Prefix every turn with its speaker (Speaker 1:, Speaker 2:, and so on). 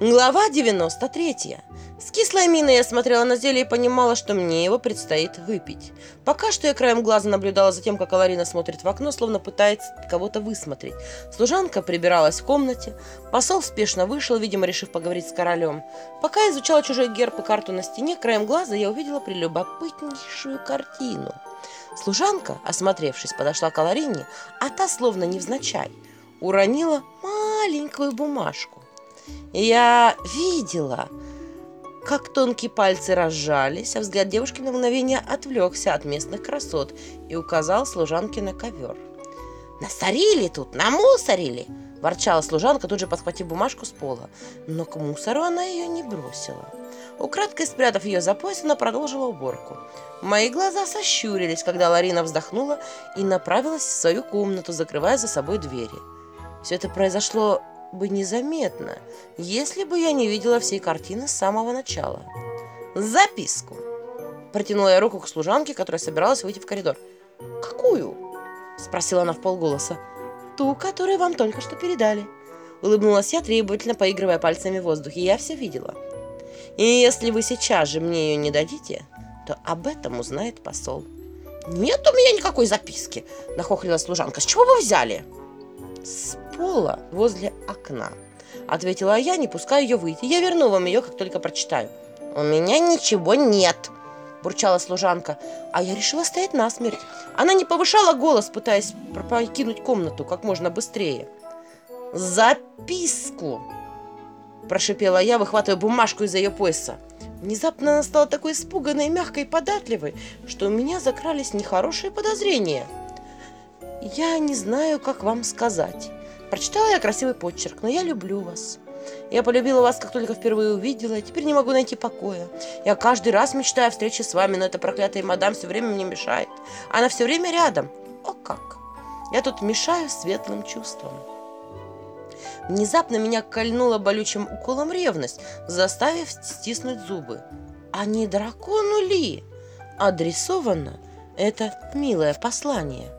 Speaker 1: Глава 93. С кислой миной я смотрела на зелье и понимала, что мне его предстоит выпить. Пока что я краем глаза наблюдала за тем, как Аларина смотрит в окно, словно пытается кого-то высмотреть. Служанка прибиралась в комнате. Посол спешно вышел, видимо, решив поговорить с королем. Пока я изучала чужой герб и карту на стене, краем глаза я увидела прелюбопытнейшую картину. Служанка, осмотревшись, подошла к Аларине, а та, словно невзначай, уронила маленькую бумажку. Я видела, как тонкие пальцы разжались, а взгляд девушки на мгновение отвлекся от местных красот и указал служанке на ковер. «Насорили тут, намусорили!» – ворчала служанка, тут же подхватив бумажку с пола. Но к мусору она ее не бросила. Украдкой спрятав ее за пояс, она продолжила уборку. Мои глаза сощурились, когда Ларина вздохнула и направилась в свою комнату, закрывая за собой двери. Все это произошло бы незаметно, если бы я не видела всей картины с самого начала. «Записку!» Протянула я руку к служанке, которая собиралась выйти в коридор. «Какую?» Спросила она в полголоса. «Ту, которую вам только что передали». Улыбнулась я, требовательно поигрывая пальцами в воздухе. Я все видела. «И если вы сейчас же мне ее не дадите, то об этом узнает посол». «Нет у меня никакой записки!» – нахохлилась служанка. «С чего вы взяли?» «С пола возле окна», — ответила я, не пуская ее выйти. «Я верну вам ее, как только прочитаю». «У меня ничего нет», — бурчала служанка, а я решила стоять насмерть. Она не повышала голос, пытаясь покинуть комнату как можно быстрее. «Записку!» – прошипела я, выхватывая бумажку из-за ее пояса. Внезапно она стала такой испуганной, мягкой и податливой, что у меня закрались нехорошие подозрения. «Я не знаю, как вам сказать. Прочитала я красивый почерк, но я люблю вас. Я полюбила вас, как только впервые увидела, и теперь не могу найти покоя. Я каждый раз мечтаю о встрече с вами, но эта проклятая мадам все время мне мешает. Она все время рядом. О как! Я тут мешаю светлым чувствам. Внезапно меня кольнула болючим уколом ревность, заставив стиснуть зубы. А не дракону ли? Адресовано это милое послание.